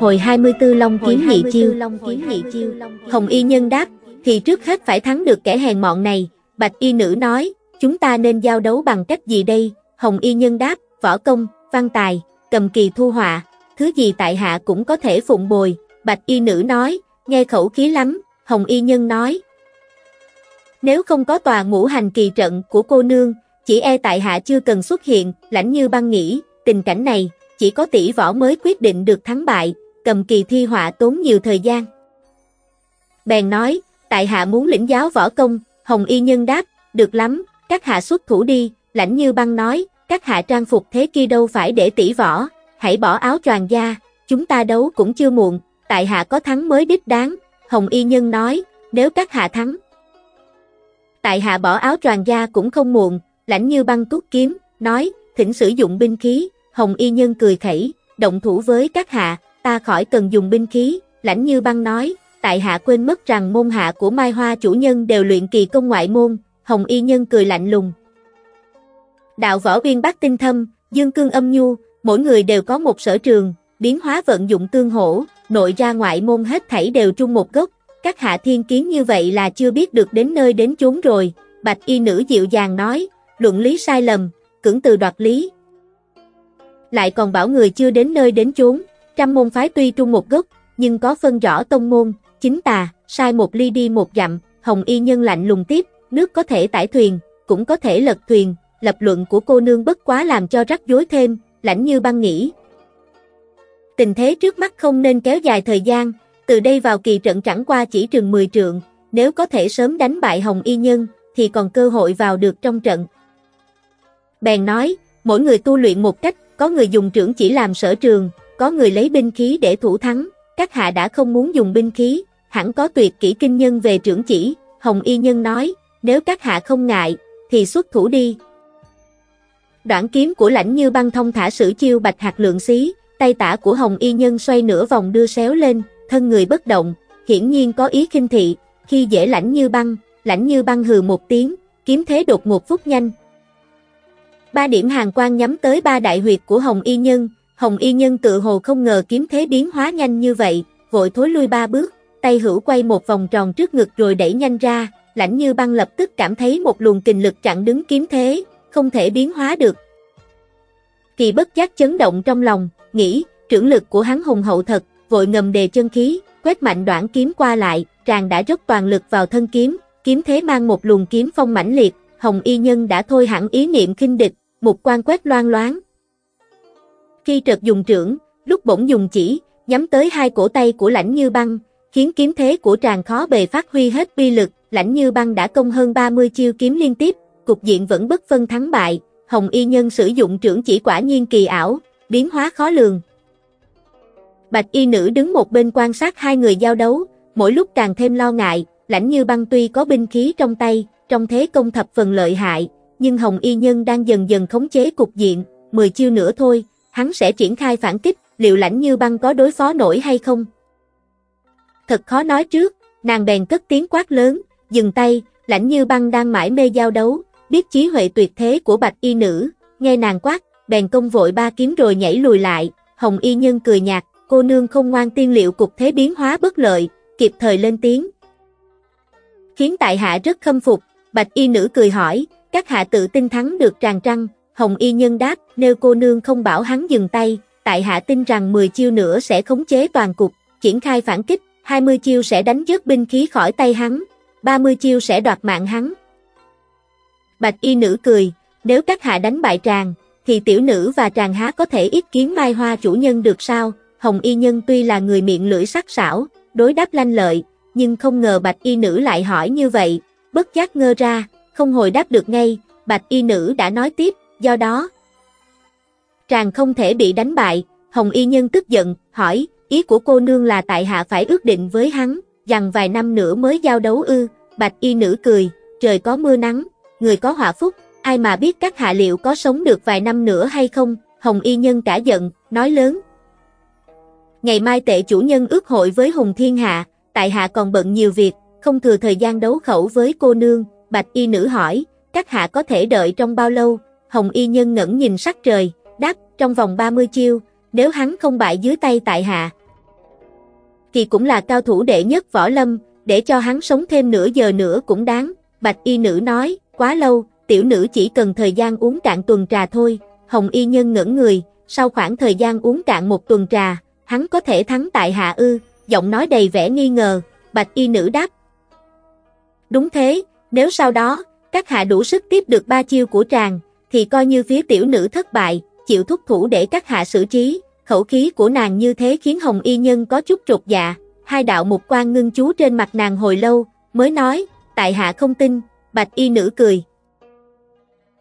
Hồi 24 Long kiếm nhị chiêu, kiếm nhị chiêu. Hồng Y Nhân đáp, thì trước hết phải thắng được kẻ hèn mọn này. Bạch Y Nữ nói, chúng ta nên giao đấu bằng cách gì đây? Hồng Y Nhân đáp, võ công, văn tài, cầm kỳ thu họa, thứ gì tại hạ cũng có thể phụng bồi. Bạch Y Nữ nói, nghe khẩu khí lắm. Hồng Y Nhân nói, nếu không có tòa ngũ hành kỳ trận của cô nương, chỉ e tại hạ chưa cần xuất hiện, lãnh như băng nghĩ, tình cảnh này, chỉ có tỷ võ mới quyết định được thắng bại, cầm kỳ thi họa tốn nhiều thời gian. Bèn nói, tại hạ muốn lĩnh giáo võ công, Hồng Y Nhân đáp, được lắm, các hạ xuất thủ đi, lãnh như băng nói, các hạ trang phục thế kia đâu phải để tỷ võ, hãy bỏ áo choàng da, chúng ta đấu cũng chưa muộn, tại hạ có thắng mới đích đáng, Hồng Y Nhân nói, nếu các hạ thắng. Tại hạ bỏ áo choàng da cũng không muộn, lãnh như băng tuốt kiếm, nói, thỉnh sử dụng binh khí, Hồng Y Nhân cười khẩy, động thủ với các hạ, ta khỏi cần dùng binh khí, lãnh như băng nói, tại hạ quên mất rằng môn hạ của Mai Hoa chủ nhân đều luyện kỳ công ngoại môn, Hồng Y Nhân cười lạnh lùng. Đạo võ uyên bác tinh thâm, dương cương âm nhu, mỗi người đều có một sở trường, biến hóa vận dụng tương hỗ, nội ra ngoại môn hết thảy đều chung một gốc, các hạ thiên kiến như vậy là chưa biết được đến nơi đến chốn rồi, bạch y nữ dịu dàng nói, luận lý sai lầm, cưỡng từ đoạt lý. Lại còn bảo người chưa đến nơi đến chốn, trăm môn phái tuy trung một gốc, nhưng có phân rõ tông môn, chính tà, sai một ly đi một dặm, hồng y nhân lạnh lùng tiếp, nước có thể tải thuyền, cũng có thể lật thuyền, lập luận của cô nương bất quá làm cho rắc rối thêm, lãnh như băng nghĩ. Tình thế trước mắt không nên kéo dài thời gian, từ đây vào kỳ trận chẳng qua chỉ trường 10 trượng, nếu có thể sớm đánh bại Hồng Y Nhân, thì còn cơ hội vào được trong trận. Bèn nói, mỗi người tu luyện một cách, có người dùng trưởng chỉ làm sở trường, có người lấy binh khí để thủ thắng, các hạ đã không muốn dùng binh khí, hẳn có tuyệt kỹ kinh nhân về trưởng chỉ, Hồng Y Nhân nói, nếu các hạ không ngại, thì xuất thủ đi. Đoạn kiếm của lãnh như băng thông thả sử chiêu bạch hạt lượng xí, tay tả của Hồng Y Nhân xoay nửa vòng đưa xéo lên, thân người bất động, hiển nhiên có ý khinh thị, khi dễ lãnh như băng, lãnh như băng hừ một tiếng, kiếm thế đột ngột phút nhanh. Ba điểm hàng quang nhắm tới ba đại huyệt của Hồng Y Nhân, Hồng Y Nhân tự hồ không ngờ kiếm thế biến hóa nhanh như vậy, vội thối lui ba bước, tay hữu quay một vòng tròn trước ngực rồi đẩy nhanh ra, lãnh như băng lập tức cảm thấy một luồng kình lực chặn đứng kiếm thế, không thể biến hóa được. Kỳ bất giác chấn động trong lòng, nghĩ, trưởng lực của hắn hùng hậu thật, vội ngầm đề chân khí, quét mạnh đoạn kiếm qua lại, tràng đã dốc toàn lực vào thân kiếm, kiếm thế mang một luồng kiếm phong mãnh liệt, Hồng Y Nhân đã thôi hẳn ý niệm khinh địch, một quan quét loan loáng. Khi trượt dùng trưởng, lúc bỗng dùng chỉ, nhắm tới hai cổ tay của lãnh như băng, khiến kiếm thế của tràng khó bề phát huy hết bi lực, lãnh như băng đã công hơn 30 chiêu kiếm liên tiếp, cục diện vẫn bất phân thắng bại, Hồng Y Nhân sử dụng trưởng chỉ quả nhiên kỳ ảo, biến hóa khó lường. Bạch Y Nữ đứng một bên quan sát hai người giao đấu, mỗi lúc càng thêm lo ngại, lãnh như băng tuy có binh khí trong tay, trong thế công thập phần lợi hại, nhưng Hồng Y Nhân đang dần dần khống chế cục diện, 10 chiêu nữa thôi, hắn sẽ triển khai phản kích, liệu lãnh như băng có đối phó nổi hay không? Thật khó nói trước, nàng bèn cất tiếng quát lớn, dừng tay, lãnh như băng đang mãi mê giao đấu, biết trí huệ tuyệt thế của bạch y nữ, nghe nàng quát, bèn công vội ba kiếm rồi nhảy lùi lại, hồng y nhân cười nhạt, cô nương không ngoan tiên liệu cục thế biến hóa bất lợi, kịp thời lên tiếng. Khiến tại hạ rất khâm phục, bạch y nữ cười hỏi, các hạ tự tin thắng được tràn trăng, Hồng Y Nhân đáp, nếu cô nương không bảo hắn dừng tay, tại hạ tin rằng 10 chiêu nữa sẽ khống chế toàn cục, triển khai phản kích, 20 chiêu sẽ đánh dứt binh khí khỏi tay hắn, 30 chiêu sẽ đoạt mạng hắn. Bạch y nữ cười, nếu các hạ đánh bại tràng, thì tiểu nữ và tràng há có thể ít kiến mai hoa chủ nhân được sao? Hồng y nhân tuy là người miệng lưỡi sắc sảo, đối đáp lanh lợi, nhưng không ngờ bạch y nữ lại hỏi như vậy, bất giác ngơ ra, không hồi đáp được ngay, bạch y nữ đã nói tiếp, do đó. chàng không thể bị đánh bại, Hồng y nhân tức giận, hỏi, ý của cô nương là tại hạ phải ước định với hắn, rằng vài năm nữa mới giao đấu ư, bạch y nữ cười, trời có mưa nắng, người có họa phúc, ai mà biết các hạ liệu có sống được vài năm nữa hay không, Hồng y nhân cả giận, nói lớn. Ngày mai tệ chủ nhân ước hội với Hùng Thiên Hạ, tại hạ còn bận nhiều việc, không thừa thời gian đấu khẩu với cô nương, bạch y nữ hỏi, các hạ có thể đợi trong bao lâu, Hồng y nhân ngẩn nhìn sắc trời, đáp, trong vòng 30 chiêu, nếu hắn không bại dưới tay tại hạ. Thì cũng là cao thủ đệ nhất võ lâm, để cho hắn sống thêm nửa giờ nữa cũng đáng, bạch y nữ nói, quá lâu, tiểu nữ chỉ cần thời gian uống cạn tuần trà thôi, hồng y nhân ngẩn người, sau khoảng thời gian uống cạn một tuần trà, hắn có thể thắng tại hạ ư, giọng nói đầy vẻ nghi ngờ, bạch y nữ đáp. Đúng thế, nếu sau đó, các hạ đủ sức tiếp được ba chiêu của tràng, thì coi như phía tiểu nữ thất bại, chịu thúc thủ để các hạ xử trí, khẩu khí của nàng như thế khiến hồng y nhân có chút trục dạ, hai đạo mục quan ngưng chú trên mặt nàng hồi lâu, mới nói, tại hạ không tin, bạch y nữ cười.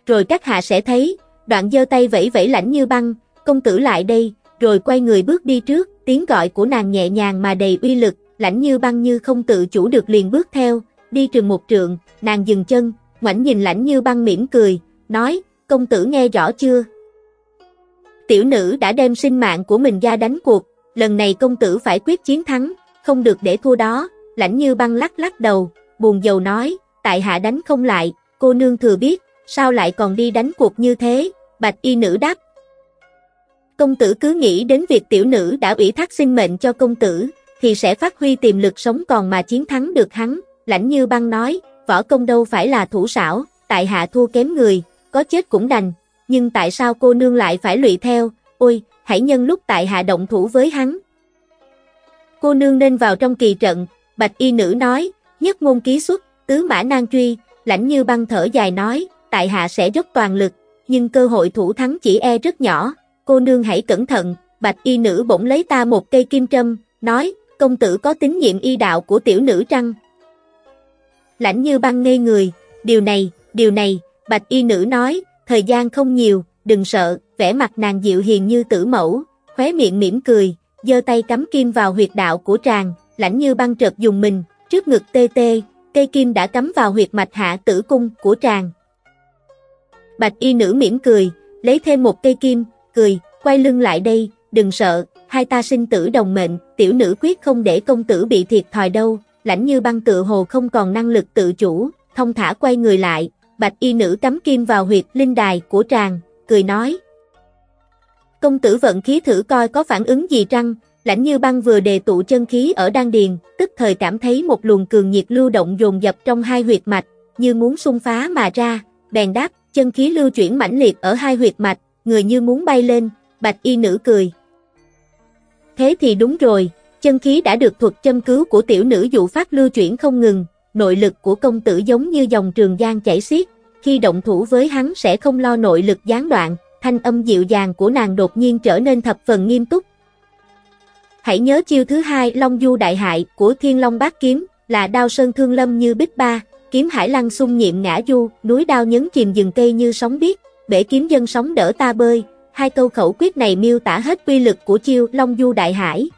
Rồi các hạ sẽ thấy, đoạn giơ tay vẫy vẫy lạnh như băng, công tử lại đây, rồi quay người bước đi trước, tiếng gọi của nàng nhẹ nhàng mà đầy uy lực, lãnh như băng như không tự chủ được liền bước theo, đi trường một trượng, nàng dừng chân, ngoảnh nhìn lãnh như băng mỉm cười, nói, công tử nghe rõ chưa? Tiểu nữ đã đem sinh mạng của mình ra đánh cuộc, lần này công tử phải quyết chiến thắng, không được để thua đó, lãnh như băng lắc lắc đầu, buồn dầu nói, tại hạ đánh không lại, cô nương thừa biết, sao lại còn đi đánh cuộc như thế, bạch y nữ đáp. Công tử cứ nghĩ đến việc tiểu nữ đã ủy thác sinh mệnh cho công tử, thì sẽ phát huy tiềm lực sống còn mà chiến thắng được hắn, lãnh như băng nói, võ công đâu phải là thủ xảo, tại hạ thua kém người, có chết cũng đành, nhưng tại sao cô nương lại phải lụy theo, ôi, hãy nhân lúc tại hạ động thủ với hắn. Cô nương nên vào trong kỳ trận, bạch y nữ nói, nhất ngôn ký xuất, tứ mã nan truy, lãnh như băng thở dài nói, tại hạ sẽ dốc toàn lực, nhưng cơ hội thủ thắng chỉ e rất nhỏ, cô nương hãy cẩn thận, bạch y nữ bỗng lấy ta một cây kim trâm, nói, công tử có tín nhiệm y đạo của tiểu nữ trăng. Lãnh như băng ngây người, điều này, điều này, bạch y nữ nói, thời gian không nhiều, đừng sợ, vẻ mặt nàng dịu hiền như tử mẫu, khóe miệng mỉm cười, giơ tay cắm kim vào huyệt đạo của tràng, lãnh như băng trợt dùng mình, trước ngực tê tê, cây kim đã cắm vào huyệt mạch hạ tử cung của tràng. Bạch y nữ mỉm cười, lấy thêm một cây kim, cười, quay lưng lại đây, đừng sợ, hai ta sinh tử đồng mệnh, tiểu nữ quyết không để công tử bị thiệt thòi đâu, lãnh như băng tự hồ không còn năng lực tự chủ, thông thả quay người lại, bạch y nữ cắm kim vào huyệt linh đài của tràng, cười nói. Công tử vận khí thử coi có phản ứng gì trăng, lãnh như băng vừa đề tụ chân khí ở đan điền, tức thời cảm thấy một luồng cường nhiệt lưu động dồn dập trong hai huyệt mạch, như muốn xung phá mà ra, bèn đáp, chân khí lưu chuyển mãnh liệt ở hai huyệt mạch, người như muốn bay lên, bạch y nữ cười. Thế thì đúng rồi, chân khí đã được thuật châm cứu của tiểu nữ dụ phát lưu chuyển không ngừng, nội lực của công tử giống như dòng trường giang chảy xiết, khi động thủ với hắn sẽ không lo nội lực gián đoạn, thanh âm dịu dàng của nàng đột nhiên trở nên thập phần nghiêm túc. Hãy nhớ chiêu thứ hai Long Du Đại Hại của Thiên Long Bát Kiếm, là đao sơn thương lâm như bích ba, kiếm hải lăng xung nhiệm ngã du, núi đao nhấn chìm rừng cây như sóng biếc, bể kiếm dân sóng đỡ ta bơi, hai câu khẩu quyết này miêu tả hết quy lực của chiêu Long Du Đại Hải.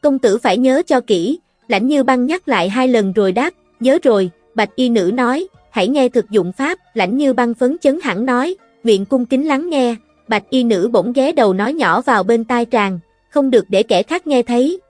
Công tử phải nhớ cho kỹ, lãnh như băng nhắc lại hai lần rồi đáp, nhớ rồi, bạch y nữ nói, hãy nghe thực dụng pháp, lãnh như băng phấn chấn hẳn nói, nguyện cung kính lắng nghe, bạch y nữ bỗng ghé đầu nói nhỏ vào bên tai tràng, không được để kẻ khác nghe thấy.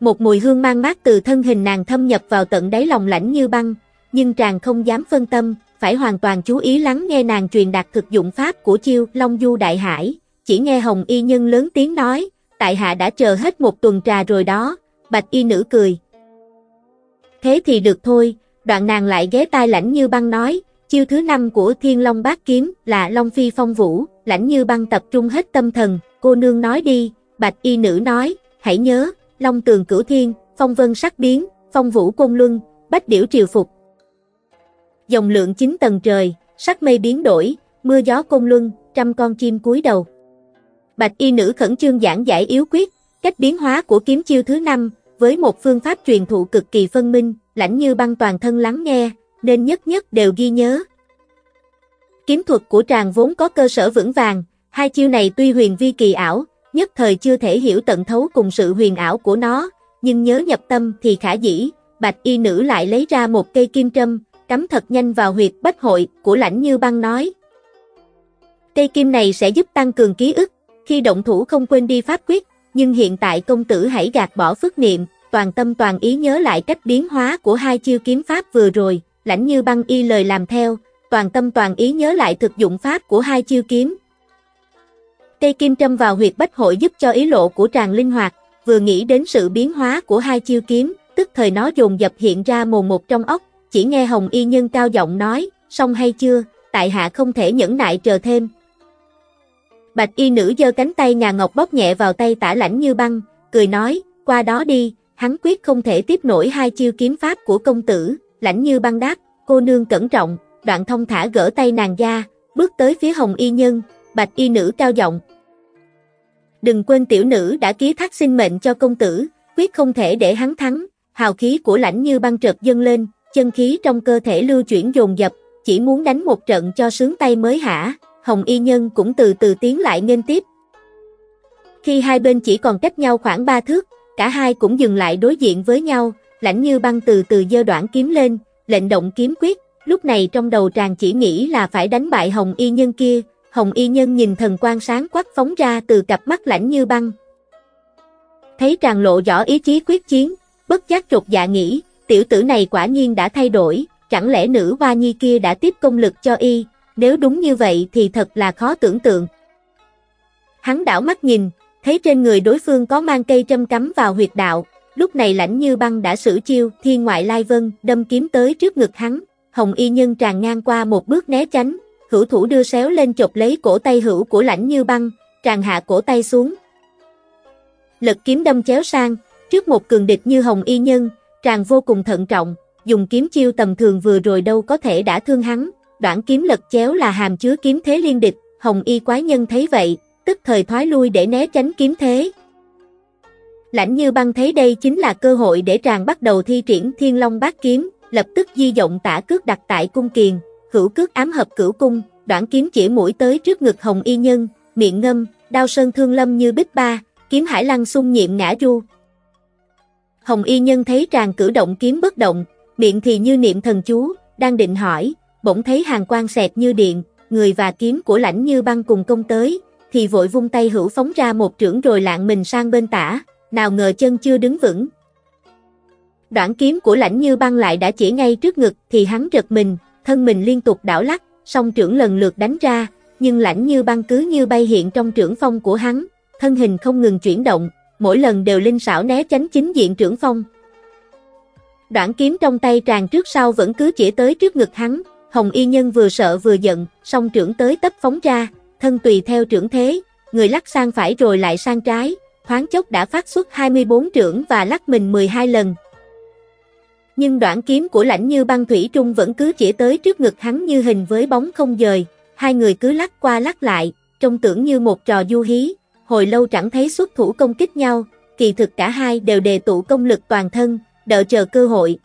Một mùi hương mang mát từ thân hình nàng thâm nhập vào tận đáy lòng lãnh như băng, nhưng tràng không dám phân tâm, phải hoàn toàn chú ý lắng nghe nàng truyền đạt thực dụng pháp của chiêu Long Du Đại Hải, chỉ nghe Hồng Y Nhân lớn tiếng nói, tại hạ đã chờ hết một tuần trà rồi đó, bạch y nữ cười. Thế thì được thôi, đoạn nàng lại ghé tai lãnh như băng nói, chiêu thứ năm của thiên long bát kiếm là long phi phong vũ, lãnh như băng tập trung hết tâm thần, cô nương nói đi, bạch y nữ nói, hãy nhớ, long tường cửu thiên, phong vân sắc biến, phong vũ côn luân, bách điểu triều phục. Dòng lượng chín tầng trời, sắc mây biến đổi, mưa gió côn luân, trăm con chim cúi đầu. Bạch y nữ khẩn trương giảng giải yếu quyết, cách biến hóa của kiếm chiêu thứ năm với một phương pháp truyền thụ cực kỳ phân minh, lãnh như băng toàn thân lắng nghe, nên nhất nhất đều ghi nhớ. Kiếm thuật của tràng vốn có cơ sở vững vàng, hai chiêu này tuy huyền vi kỳ ảo, nhất thời chưa thể hiểu tận thấu cùng sự huyền ảo của nó, nhưng nhớ nhập tâm thì khả dĩ, bạch y nữ lại lấy ra một cây kim trâm, cắm thật nhanh vào huyệt bách hội của lãnh như băng nói. Cây kim này sẽ giúp tăng cường ký ức, khi động thủ không quên đi pháp quyết, nhưng hiện tại công tử hãy gạt bỏ phước niệm, toàn tâm toàn ý nhớ lại cách biến hóa của hai chiêu kiếm pháp vừa rồi, lãnh như băng y lời làm theo, toàn tâm toàn ý nhớ lại thực dụng pháp của hai chiêu kiếm. Cây kim châm vào huyệt bách hội giúp cho ý lộ của tràng linh hoạt, vừa nghĩ đến sự biến hóa của hai chiêu kiếm, tức thời nó dồn dập hiện ra mồm một trong ốc. chỉ nghe Hồng Y Nhân cao giọng nói, xong hay chưa, tại hạ không thể nhẫn nại chờ thêm. Bạch y nữ giơ cánh tay ngà ngọc bóp nhẹ vào tay tả lãnh như băng, cười nói, qua đó đi, hắn quyết không thể tiếp nổi hai chiêu kiếm pháp của công tử, lãnh như băng đáp, cô nương cẩn trọng, đoạn thông thả gỡ tay nàng ra, bước tới phía hồng y nhân, bạch y nữ cao giọng. Đừng quên tiểu nữ đã ký thác sinh mệnh cho công tử, quyết không thể để hắn thắng, hào khí của lãnh như băng trợt dâng lên, chân khí trong cơ thể lưu chuyển dồn dập, chỉ muốn đánh một trận cho sướng tay mới hả, hồng y nhân cũng từ từ tiến lại nghênh tiếp. Khi hai bên chỉ còn cách nhau khoảng ba thước, cả hai cũng dừng lại đối diện với nhau, lãnh như băng từ từ dơ đoạn kiếm lên, lệnh động kiếm quyết, lúc này trong đầu tràng chỉ nghĩ là phải đánh bại hồng y nhân kia, hồng y nhân nhìn thần quan sáng quắc phóng ra từ cặp mắt lãnh như băng. Thấy tràng lộ rõ ý chí quyết chiến, bất giác trục dạ nghĩ, tiểu tử này quả nhiên đã thay đổi, chẳng lẽ nữ hoa nhi kia đã tiếp công lực cho y, nếu đúng như vậy thì thật là khó tưởng tượng. Hắn đảo mắt nhìn, thấy trên người đối phương có mang cây châm cắm vào huyệt đạo, lúc này lãnh như băng đã sử chiêu thiên ngoại lai vân đâm kiếm tới trước ngực hắn, hồng y nhân tràn ngang qua một bước né tránh, hữu thủ đưa xéo lên chộp lấy cổ tay hữu của lãnh như băng, tràn hạ cổ tay xuống. Lật kiếm đâm chéo sang, trước một cường địch như hồng y nhân, tràn vô cùng thận trọng, dùng kiếm chiêu tầm thường vừa rồi đâu có thể đã thương hắn, đoạn kiếm lật chéo là hàm chứa kiếm thế liên địch, hồng y quái nhân thấy vậy, tức thời thoái lui để né tránh kiếm thế. Lãnh như băng thấy đây chính là cơ hội để tràng bắt đầu thi triển thiên long bát kiếm, lập tức di động tả cước đặt tại cung kiền, hữu cước ám hợp cửu cung, đoạn kiếm chỉ mũi tới trước ngực hồng y nhân, miệng ngâm, đao sơn thương lâm như bích ba, kiếm hải lăng xung nhiệm ngã du Hồng y nhân thấy tràng cử động kiếm bất động, miệng thì như niệm thần chú, đang định hỏi, bỗng thấy hàng quang xẹt như điện, người và kiếm của lãnh như băng cùng công tới, thì vội vung tay hữu phóng ra một trưởng rồi lạng mình sang bên tả, nào ngờ chân chưa đứng vững. Đoạn kiếm của lãnh như băng lại đã chỉ ngay trước ngực thì hắn giật mình, thân mình liên tục đảo lắc, song trưởng lần lượt đánh ra, nhưng lãnh như băng cứ như bay hiện trong trưởng phong của hắn, thân hình không ngừng chuyển động, mỗi lần đều linh xảo né tránh chính diện trưởng phong. Đoạn kiếm trong tay tràn trước sau vẫn cứ chỉ tới trước ngực hắn, Hồng Y Nhân vừa sợ vừa giận, song trưởng tới tấp phóng ra, thân tùy theo trưởng thế, người lắc sang phải rồi lại sang trái, thoáng chốc đã phát xuất 24 trưởng và lắc mình 12 lần. Nhưng đoạn kiếm của lãnh như băng thủy trung vẫn cứ chỉ tới trước ngực hắn như hình với bóng không dời, hai người cứ lắc qua lắc lại, trông tưởng như một trò du hí, hồi lâu chẳng thấy xuất thủ công kích nhau, kỳ thực cả hai đều đề tụ công lực toàn thân, đợi chờ cơ hội.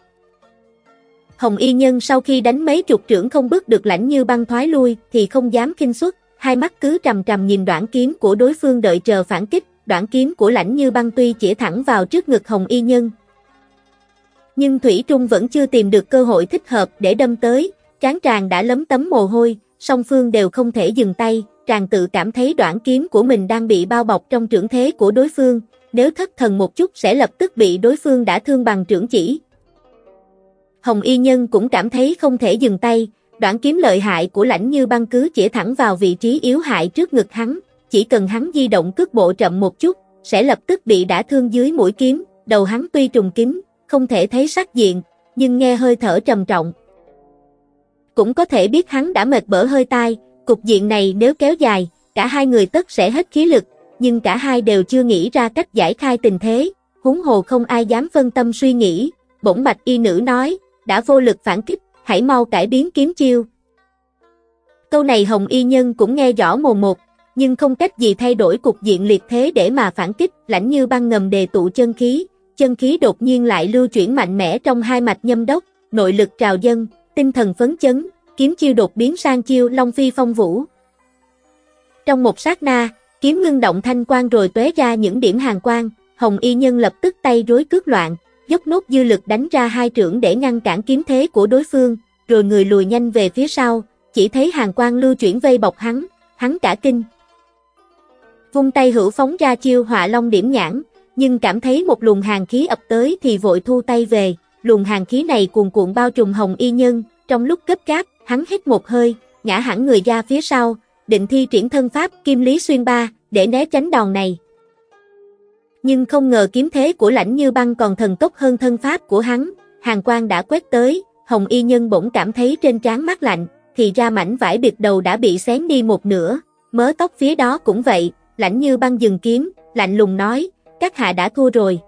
Hồng Y Nhân sau khi đánh mấy chục trưởng không bước được lãnh như băng thoái lui thì không dám kinh xuất, hai mắt cứ trầm trầm nhìn đoạn kiếm của đối phương đợi chờ phản kích, đoạn kiếm của lãnh như băng tuy chỉ thẳng vào trước ngực Hồng Y Nhân. Nhưng Thủy Trung vẫn chưa tìm được cơ hội thích hợp để đâm tới, trán tràng đã lấm tấm mồ hôi, song phương đều không thể dừng tay, tràng tự cảm thấy đoạn kiếm của mình đang bị bao bọc trong trưởng thế của đối phương, nếu thất thần một chút sẽ lập tức bị đối phương đã thương bằng trưởng chỉ. Hồng Y Nhân cũng cảm thấy không thể dừng tay, đoạn kiếm lợi hại của lãnh như băng cứ chỉ thẳng vào vị trí yếu hại trước ngực hắn, chỉ cần hắn di động cước bộ chậm một chút, sẽ lập tức bị đả thương dưới mũi kiếm, đầu hắn tuy trùng kiếm, không thể thấy sắc diện, nhưng nghe hơi thở trầm trọng. Cũng có thể biết hắn đã mệt bở hơi tai, cục diện này nếu kéo dài, cả hai người tất sẽ hết khí lực, nhưng cả hai đều chưa nghĩ ra cách giải khai tình thế, huống hồ không ai dám phân tâm suy nghĩ, bỗng bạch y nữ nói, đã vô lực phản kích, hãy mau cải biến kiếm chiêu. Câu này Hồng Y Nhân cũng nghe rõ mồm một, nhưng không cách gì thay đổi cục diện liệt thế để mà phản kích, lãnh như băng ngầm đề tụ chân khí, chân khí đột nhiên lại lưu chuyển mạnh mẽ trong hai mạch nhâm đốc, nội lực trào dân, tinh thần phấn chấn, kiếm chiêu đột biến sang chiêu Long Phi phong vũ. Trong một sát na, kiếm ngưng động thanh quang rồi tóe ra những điểm hàng quang, Hồng Y Nhân lập tức tay rối cước loạn, dốc nốt dư lực đánh ra hai trưởng để ngăn cản kiếm thế của đối phương, rồi người lùi nhanh về phía sau, chỉ thấy hàng quang lưu chuyển vây bọc hắn, hắn cả kinh. Vung tay hữu phóng ra chiêu họa long điểm nhãn, nhưng cảm thấy một luồng hàng khí ập tới thì vội thu tay về, luồng hàng khí này cuồn cuộn bao trùm hồng y nhân, trong lúc cấp gáp, hắn hít một hơi, ngã hẳn người ra phía sau, định thi triển thân pháp kim lý xuyên ba, để né tránh đòn này. Nhưng không ngờ kiếm thế của lãnh như băng còn thần tốc hơn thân pháp của hắn, hàng quang đã quét tới, hồng y nhân bỗng cảm thấy trên trán mát lạnh, thì ra mảnh vải biệt đầu đã bị xén đi một nửa, mớ tóc phía đó cũng vậy, lãnh như băng dừng kiếm, lạnh lùng nói, các hạ đã thua rồi.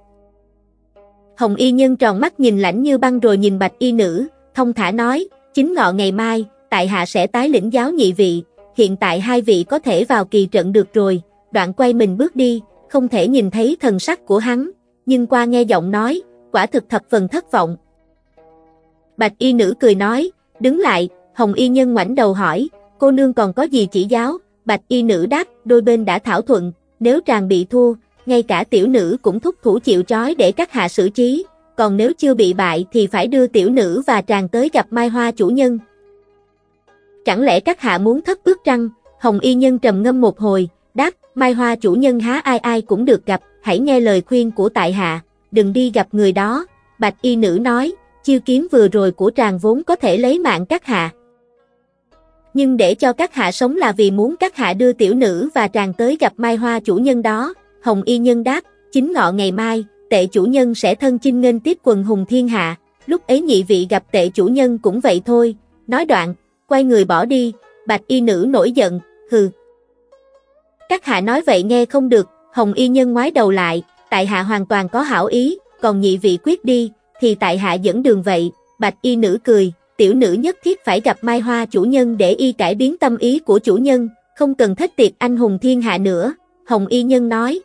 Hồng y nhân tròn mắt nhìn lãnh như băng rồi nhìn bạch y nữ, thông thả nói, chính ngọ ngày mai, tại hạ sẽ tái lĩnh giáo nhị vị, hiện tại hai vị có thể vào kỳ trận được rồi, đoạn quay mình bước đi, không thể nhìn thấy thần sắc của hắn, nhưng qua nghe giọng nói, quả thực thập phần thất vọng. Bạch y nữ cười nói, đứng lại, hồng y nhân ngoảnh đầu hỏi, cô nương còn có gì chỉ giáo, bạch y nữ đáp, đôi bên đã thảo thuận, nếu tràng bị thua, ngay cả tiểu nữ cũng thúc thủ chịu trói để các hạ xử trí, còn nếu chưa bị bại thì phải đưa tiểu nữ và tràng tới gặp Mai Hoa chủ nhân. Chẳng lẽ các hạ muốn thất ước trăng, Hồng Y Nhân trầm ngâm một hồi, đáp, Mai Hoa chủ nhân há ai ai cũng được gặp, hãy nghe lời khuyên của tại hạ, đừng đi gặp người đó, Bạch Y Nữ nói, chiêu kiếm vừa rồi của tràng vốn có thể lấy mạng các hạ. Nhưng để cho các hạ sống là vì muốn các hạ đưa tiểu nữ và tràng tới gặp Mai Hoa chủ nhân đó, Hồng Y Nhân đáp, chính ngọ ngày mai, tệ chủ nhân sẽ thân chinh nghênh tiếp quần hùng thiên hạ, lúc ấy nhị vị gặp tệ chủ nhân cũng vậy thôi, nói đoạn, quay người bỏ đi, bạch y nữ nổi giận, hừ. Các hạ nói vậy nghe không được, hồng y nhân ngoái đầu lại, tại hạ hoàn toàn có hảo ý, còn nhị vị quyết đi, thì tại hạ dẫn đường vậy, bạch y nữ cười, tiểu nữ nhất thiết phải gặp mai hoa chủ nhân để y cải biến tâm ý của chủ nhân, không cần thích tiệc anh hùng thiên hạ nữa, hồng y nhân nói,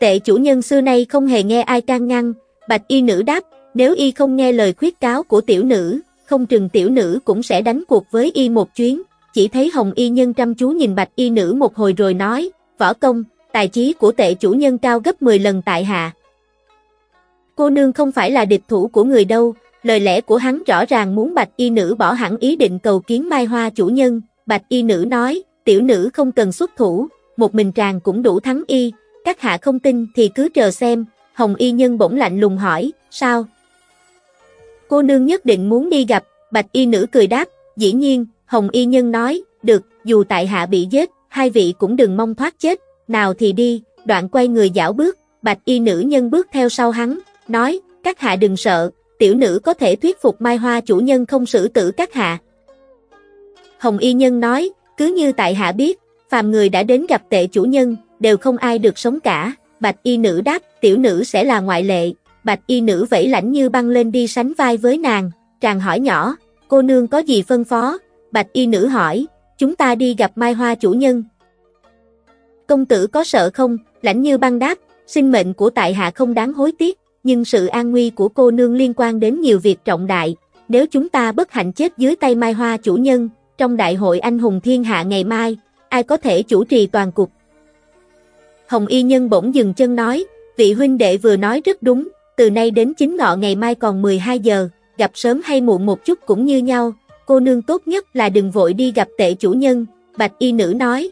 Tệ chủ nhân xưa nay không hề nghe ai can ngăn, bạch y nữ đáp, nếu y không nghe lời khuyết cáo của tiểu nữ, không chừng tiểu nữ cũng sẽ đánh cuộc với y một chuyến, chỉ thấy hồng y nhân chăm chú nhìn bạch y nữ một hồi rồi nói, võ công, tài trí của tệ chủ nhân cao gấp 10 lần tại hạ. Cô nương không phải là địch thủ của người đâu, lời lẽ của hắn rõ ràng muốn bạch y nữ bỏ hẳn ý định cầu kiến mai hoa chủ nhân, bạch y nữ nói, tiểu nữ không cần xuất thủ, một mình tràng cũng đủ thắng y, các hạ không tin thì cứ chờ xem, Hồng Y Nhân bỗng lạnh lùng hỏi, sao? Cô nương nhất định muốn đi gặp, Bạch Y Nữ cười đáp, dĩ nhiên, Hồng Y Nhân nói, được, dù tại hạ bị giết, hai vị cũng đừng mong thoát chết, nào thì đi, đoạn quay người dạo bước, Bạch Y Nữ Nhân bước theo sau hắn, nói, các hạ đừng sợ, tiểu nữ có thể thuyết phục Mai Hoa chủ nhân không xử tử các hạ. Hồng Y Nhân nói, cứ như tại hạ biết, phàm người đã đến gặp tệ chủ nhân, đều không ai được sống cả. Bạch y nữ đáp, tiểu nữ sẽ là ngoại lệ. Bạch y nữ vẫy lãnh như băng lên đi sánh vai với nàng. Tràng hỏi nhỏ, cô nương có gì phân phó? Bạch y nữ hỏi, chúng ta đi gặp Mai Hoa chủ nhân. Công tử có sợ không? Lãnh như băng đáp, sinh mệnh của tại hạ không đáng hối tiếc, nhưng sự an nguy của cô nương liên quan đến nhiều việc trọng đại. Nếu chúng ta bất hạnh chết dưới tay Mai Hoa chủ nhân, trong đại hội anh hùng thiên hạ ngày mai, ai có thể chủ trì toàn cục? Hồng Y Nhân bỗng dừng chân nói, vị huynh đệ vừa nói rất đúng, từ nay đến chính ngọ ngày mai còn 12 giờ, gặp sớm hay muộn một chút cũng như nhau, cô nương tốt nhất là đừng vội đi gặp tệ chủ nhân, Bạch Y Nữ nói.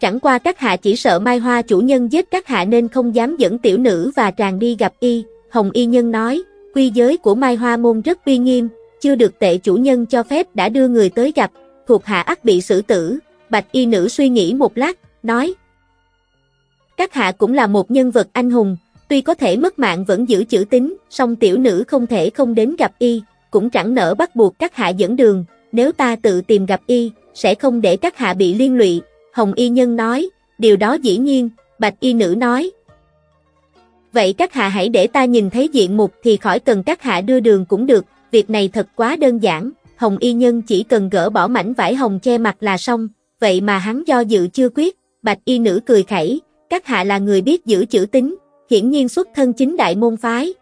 Chẳng qua các hạ chỉ sợ Mai Hoa chủ nhân giết các hạ nên không dám dẫn tiểu nữ và tràng đi gặp y, Hồng Y Nhân nói, quy giới của Mai Hoa môn rất uy nghiêm, chưa được tệ chủ nhân cho phép đã đưa người tới gặp, thuộc hạ ắt bị xử tử, Bạch Y Nữ suy nghĩ một lát, nói, các hạ cũng là một nhân vật anh hùng, tuy có thể mất mạng vẫn giữ chữ tính, song tiểu nữ không thể không đến gặp y, cũng chẳng nỡ bắt buộc các hạ dẫn đường, nếu ta tự tìm gặp y, sẽ không để các hạ bị liên lụy, Hồng Y Nhân nói, điều đó dĩ nhiên, Bạch Y Nữ nói. Vậy các hạ hãy để ta nhìn thấy diện mục thì khỏi cần các hạ đưa đường cũng được, việc này thật quá đơn giản, Hồng Y Nhân chỉ cần gỡ bỏ mảnh vải hồng che mặt là xong, vậy mà hắn do dự chưa quyết, Bạch Y Nữ cười khẩy, các hạ là người biết giữ chữ tính, hiển nhiên xuất thân chính đại môn phái.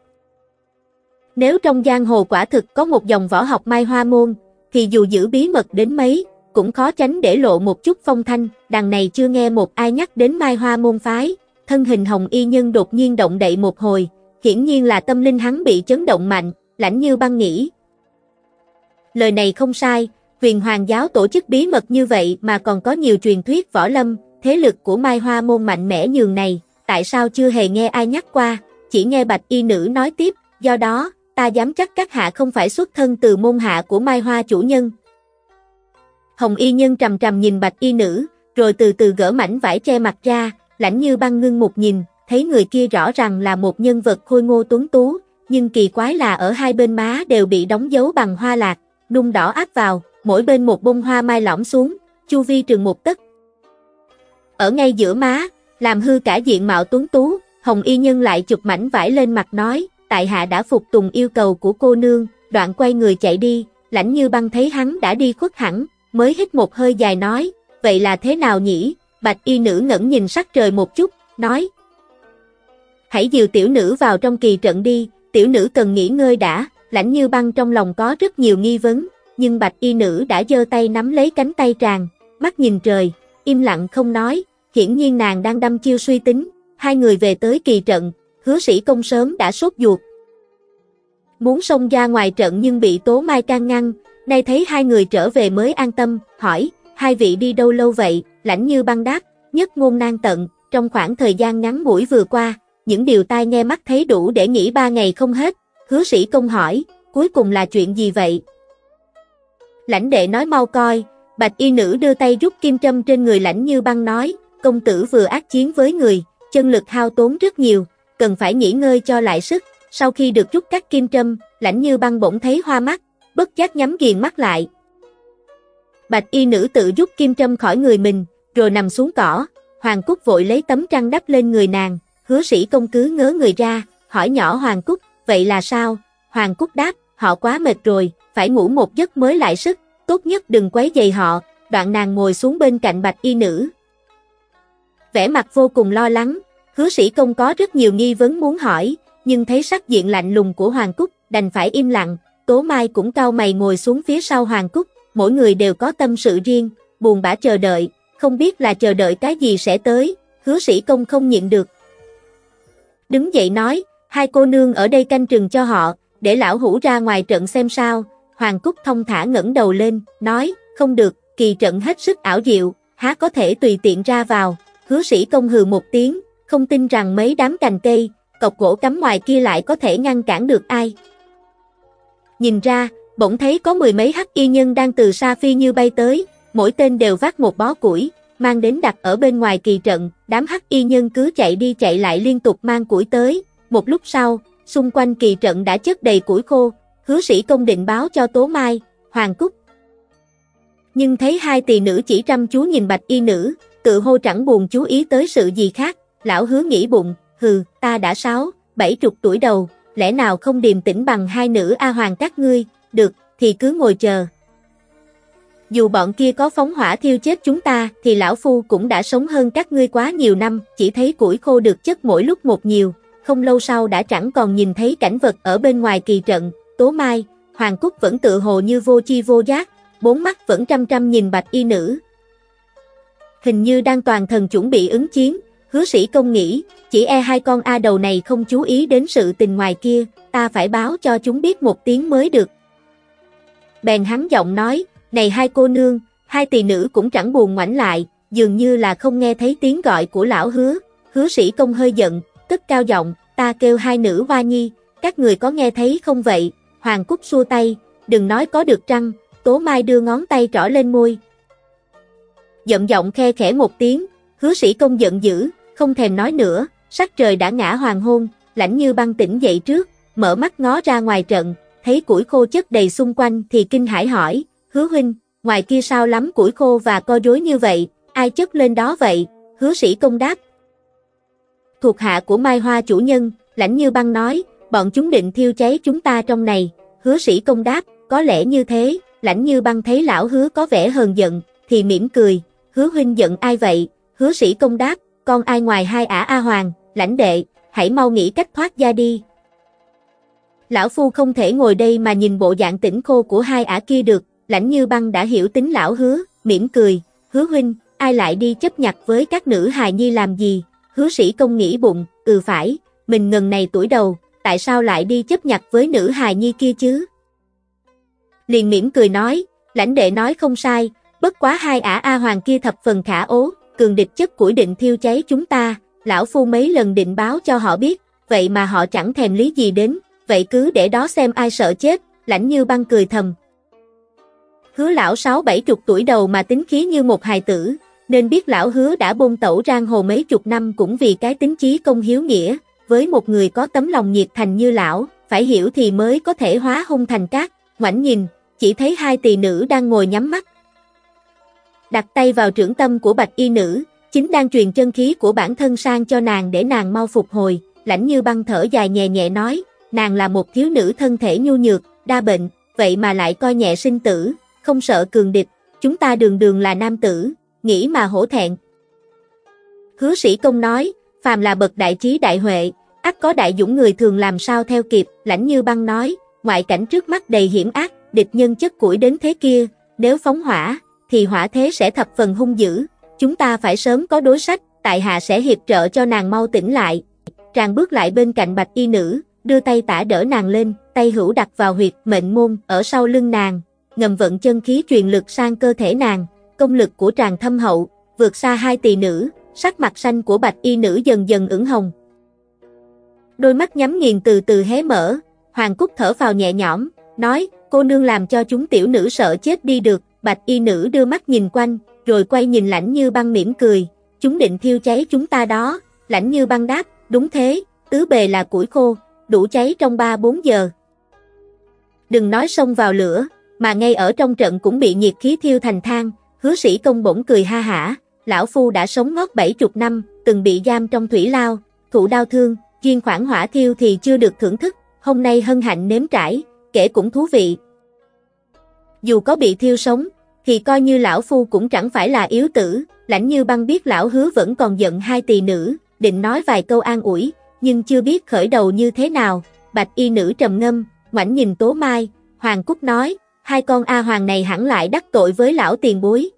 Nếu trong giang hồ quả thực có một dòng võ học mai hoa môn, thì dù giữ bí mật đến mấy, cũng khó tránh để lộ một chút phong thanh, đằng này chưa nghe một ai nhắc đến mai hoa môn phái, thân hình hồng y nhân đột nhiên động đậy một hồi, hiển nhiên là tâm linh hắn bị chấn động mạnh, lãnh như băng nghĩ. Lời này không sai, huyền hoàng giáo tổ chức bí mật như vậy mà còn có nhiều truyền thuyết võ lâm, thế lực của mai hoa môn mạnh mẽ nhường này, tại sao chưa hề nghe ai nhắc qua, chỉ nghe bạch y nữ nói tiếp, do đó, ta dám chắc các hạ không phải xuất thân từ môn hạ của mai hoa chủ nhân, Hồng y nhân trầm trầm nhìn bạch y nữ, rồi từ từ gỡ mảnh vải che mặt ra, lãnh như băng ngưng một nhìn, thấy người kia rõ ràng là một nhân vật khôi ngô tuấn tú, nhưng kỳ quái là ở hai bên má đều bị đóng dấu bằng hoa lạc, nung đỏ áp vào, mỗi bên một bông hoa mai lõm xuống, chu vi trường một tấc. Ở ngay giữa má, làm hư cả diện mạo tuấn tú, Hồng y nhân lại chụp mảnh vải lên mặt nói, tại hạ đã phục tùng yêu cầu của cô nương, đoạn quay người chạy đi, lãnh như băng thấy hắn đã đi khuất hẳn, mới hít một hơi dài nói, vậy là thế nào nhỉ? Bạch y nữ ngẩn nhìn sắc trời một chút, nói. Hãy dìu tiểu nữ vào trong kỳ trận đi, tiểu nữ cần nghỉ ngơi đã, lãnh như băng trong lòng có rất nhiều nghi vấn, nhưng bạch y nữ đã giơ tay nắm lấy cánh tay tràng, mắt nhìn trời, im lặng không nói, hiển nhiên nàng đang đâm chiêu suy tính, hai người về tới kỳ trận, hứa sĩ công sớm đã sốt ruột. Muốn xông ra ngoài trận nhưng bị tố mai can ngăn, Nay thấy hai người trở về mới an tâm, hỏi, hai vị đi đâu lâu vậy, lãnh như băng đáp, nhất ngôn nan tận, trong khoảng thời gian ngắn ngủi vừa qua, những điều tai nghe mắt thấy đủ để nghỉ ba ngày không hết, hứa sĩ công hỏi, cuối cùng là chuyện gì vậy? Lãnh đệ nói mau coi, bạch y nữ đưa tay rút kim châm trên người lãnh như băng nói, công tử vừa ác chiến với người, chân lực hao tốn rất nhiều, cần phải nghỉ ngơi cho lại sức, sau khi được rút các kim châm, lãnh như băng bỗng thấy hoa mắt, bất giác nhắm ghiền mắt lại. Bạch y nữ tự rút kim trâm khỏi người mình, rồi nằm xuống cỏ, Hoàng Cúc vội lấy tấm trăng đắp lên người nàng, hứa sĩ công cứ ngớ người ra, hỏi nhỏ Hoàng Cúc, vậy là sao? Hoàng Cúc đáp, họ quá mệt rồi, phải ngủ một giấc mới lại sức, tốt nhất đừng quấy giày họ, đoạn nàng ngồi xuống bên cạnh bạch y nữ. Vẻ mặt vô cùng lo lắng, hứa sĩ công có rất nhiều nghi vấn muốn hỏi, nhưng thấy sắc diện lạnh lùng của Hoàng Cúc, đành phải im lặng, Tố Mai cũng cao mày ngồi xuống phía sau Hoàng Cúc, mỗi người đều có tâm sự riêng, buồn bã chờ đợi, không biết là chờ đợi cái gì sẽ tới, hứa sĩ công không nhịn được. Đứng dậy nói, hai cô nương ở đây canh chừng cho họ, để lão hủ ra ngoài trận xem sao, Hoàng Cúc thông thả ngẩng đầu lên, nói, không được, kỳ trận hết sức ảo diệu, há có thể tùy tiện ra vào, hứa sĩ công hừ một tiếng, không tin rằng mấy đám cành cây, cọc gỗ cắm ngoài kia lại có thể ngăn cản được ai. Nhìn ra, bỗng thấy có mười mấy hắc y nhân đang từ xa phi như bay tới, mỗi tên đều vác một bó củi, mang đến đặt ở bên ngoài kỳ trận, đám hắc y nhân cứ chạy đi chạy lại liên tục mang củi tới, một lúc sau, xung quanh kỳ trận đã chất đầy củi khô, hứa sĩ công định báo cho Tố Mai, Hoàng Cúc. Nhưng thấy hai tỳ nữ chỉ chăm chú nhìn bạch y nữ, tự hô chẳng buồn chú ý tới sự gì khác, lão hứa nghĩ bụng, hừ, ta đã sáu, bảy chục tuổi đầu, lẽ nào không điềm tĩnh bằng hai nữ A Hoàng các ngươi, được, thì cứ ngồi chờ. Dù bọn kia có phóng hỏa thiêu chết chúng ta, thì lão phu cũng đã sống hơn các ngươi quá nhiều năm, chỉ thấy củi khô được chất mỗi lúc một nhiều, không lâu sau đã chẳng còn nhìn thấy cảnh vật ở bên ngoài kỳ trận, tố mai, Hoàng Cúc vẫn tự hồ như vô chi vô giác, bốn mắt vẫn trăm trăm nhìn bạch y nữ. Hình như đang toàn thần chuẩn bị ứng chiến, Hứa sĩ công nghĩ, chỉ e hai con A đầu này không chú ý đến sự tình ngoài kia, ta phải báo cho chúng biết một tiếng mới được. Bèn hắn giọng nói, này hai cô nương, hai tỳ nữ cũng chẳng buồn ngoảnh lại, dường như là không nghe thấy tiếng gọi của lão hứa. Hứa sĩ công hơi giận, tức cao giọng, ta kêu hai nữ hoa nhi, các người có nghe thấy không vậy? Hoàng Cúc xua tay, đừng nói có được trăng, Tố Mai đưa ngón tay trỏ lên môi. Giận giọng khe khẽ một tiếng, hứa sĩ công giận dữ, không thèm nói nữa, sắc trời đã ngã hoàng hôn, lãnh như băng tỉnh dậy trước, mở mắt ngó ra ngoài trận, thấy củi khô chất đầy xung quanh thì kinh hãi hỏi, hứa huynh, ngoài kia sao lắm củi khô và co rối như vậy, ai chất lên đó vậy, hứa sĩ công đáp. Thuộc hạ của Mai Hoa chủ nhân, lãnh như băng nói, bọn chúng định thiêu cháy chúng ta trong này, hứa sĩ công đáp, có lẽ như thế, lãnh như băng thấy lão hứa có vẻ hờn giận, thì mỉm cười, hứa huynh giận ai vậy, hứa sĩ công đáp, con ai ngoài hai ả A Hoàng, lãnh đệ, hãy mau nghĩ cách thoát ra đi. Lão Phu không thể ngồi đây mà nhìn bộ dạng tỉnh khô của hai ả kia được, lãnh như băng đã hiểu tính lão hứa, mỉm cười, hứa huynh, ai lại đi chấp nhặt với các nữ hài nhi làm gì, hứa sĩ công nghĩ bụng, ừ phải, mình ngần này tuổi đầu, tại sao lại đi chấp nhặt với nữ hài nhi kia chứ? Liền mỉm cười nói, lãnh đệ nói không sai, bất quá hai ả A Hoàng kia thập phần khả ố, cường địch chất củi định thiêu cháy chúng ta, lão phu mấy lần định báo cho họ biết, vậy mà họ chẳng thèm lý gì đến, vậy cứ để đó xem ai sợ chết, lãnh như băng cười thầm. Hứa lão sáu bảy chục tuổi đầu mà tính khí như một hài tử, nên biết lão hứa đã bôn tẩu rang hồ mấy chục năm cũng vì cái tính chí công hiếu nghĩa, với một người có tấm lòng nhiệt thành như lão, phải hiểu thì mới có thể hóa hung thành cát, ngoảnh nhìn, chỉ thấy hai tỳ nữ đang ngồi nhắm mắt. Đặt tay vào trưởng tâm của bạch y nữ, chính đang truyền chân khí của bản thân sang cho nàng để nàng mau phục hồi, lãnh như băng thở dài nhẹ nhẹ nói, nàng là một thiếu nữ thân thể nhu nhược, đa bệnh, vậy mà lại coi nhẹ sinh tử, không sợ cường địch, chúng ta đường đường là nam tử, nghĩ mà hổ thẹn. Hứa sĩ công nói, phàm là bậc đại trí đại huệ, ắt có đại dũng người thường làm sao theo kịp, lãnh như băng nói, ngoại cảnh trước mắt đầy hiểm ác, địch nhân chất củi đến thế kia, nếu phóng hỏa, thì hỏa thế sẽ thập phần hung dữ, chúng ta phải sớm có đối sách, tại hạ sẽ hiệp trợ cho nàng mau tỉnh lại. Tràng bước lại bên cạnh bạch y nữ, đưa tay tả đỡ nàng lên, tay hữu đặt vào huyệt mệnh môn ở sau lưng nàng, ngầm vận chân khí truyền lực sang cơ thể nàng, công lực của tràng thâm hậu, vượt xa hai tỳ nữ, sắc mặt xanh của bạch y nữ dần dần ửng hồng. Đôi mắt nhắm nghiền từ từ hé mở, Hoàng Cúc thở vào nhẹ nhõm, nói, cô nương làm cho chúng tiểu nữ sợ chết đi được, bạch y nữ đưa mắt nhìn quanh, rồi quay nhìn lãnh như băng mỉm cười, chúng định thiêu cháy chúng ta đó, lãnh như băng đáp, đúng thế, tứ bề là củi khô, đủ cháy trong 3-4 giờ. Đừng nói xông vào lửa, mà ngay ở trong trận cũng bị nhiệt khí thiêu thành than, hứa sĩ công bổng cười ha hả, lão phu đã sống ngót 70 năm, từng bị giam trong thủy lao, thụ đau thương, riêng khoản hỏa thiêu thì chưa được thưởng thức, hôm nay hân hạnh nếm trải, kể cũng thú vị. Dù có bị thiêu sống, thì coi như lão phu cũng chẳng phải là yếu tử, lãnh như băng biết lão hứa vẫn còn giận hai tỳ nữ, định nói vài câu an ủi, nhưng chưa biết khởi đầu như thế nào, bạch y nữ trầm ngâm, ngoảnh nhìn tố mai, hoàng cúc nói, hai con A Hoàng này hẳn lại đắc tội với lão tiền bối.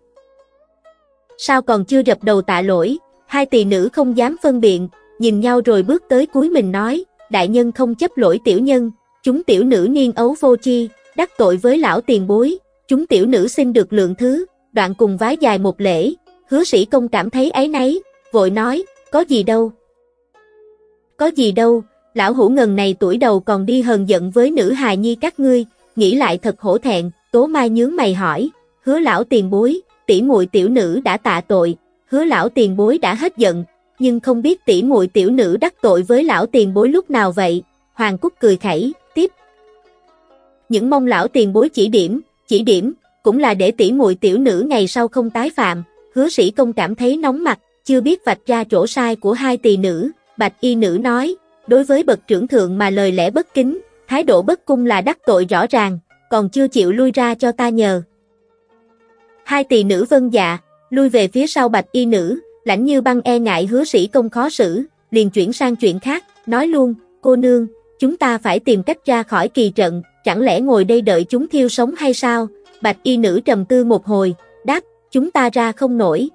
Sao còn chưa rập đầu tạ lỗi, hai tỳ nữ không dám phân biện, nhìn nhau rồi bước tới cuối mình nói, đại nhân không chấp lỗi tiểu nhân, chúng tiểu nữ niên ấu vô chi, đắc tội với lão tiền bối, chúng tiểu nữ xin được lượng thứ, đoạn cùng vái dài một lễ, hứa sĩ công cảm thấy ấy nấy, vội nói, có gì đâu. Có gì đâu, lão hữu ngần này tuổi đầu còn đi hờn giận với nữ hài nhi các ngươi, nghĩ lại thật hổ thẹn, tố mai nhướng mày hỏi, hứa lão tiền bối, tỷ muội tiểu nữ đã tạ tội, hứa lão tiền bối đã hết giận, nhưng không biết tỷ muội tiểu nữ đắc tội với lão tiền bối lúc nào vậy, Hoàng Cúc cười khẩy. Những mong lão tiền bối chỉ điểm, chỉ điểm, cũng là để tỷ muội tiểu nữ ngày sau không tái phạm, hứa sĩ công cảm thấy nóng mặt, chưa biết vạch ra chỗ sai của hai tỳ nữ, bạch y nữ nói, đối với bậc trưởng thượng mà lời lẽ bất kính, thái độ bất cung là đắc tội rõ ràng, còn chưa chịu lui ra cho ta nhờ. Hai tỳ nữ vân dạ, lui về phía sau bạch y nữ, lãnh như băng e ngại hứa sĩ công khó xử, liền chuyển sang chuyện khác, nói luôn, cô nương, chúng ta phải tìm cách ra khỏi kỳ trận, chẳng lẽ ngồi đây đợi chúng thiêu sống hay sao? Bạch y nữ trầm tư một hồi, đáp, chúng ta ra không nổi.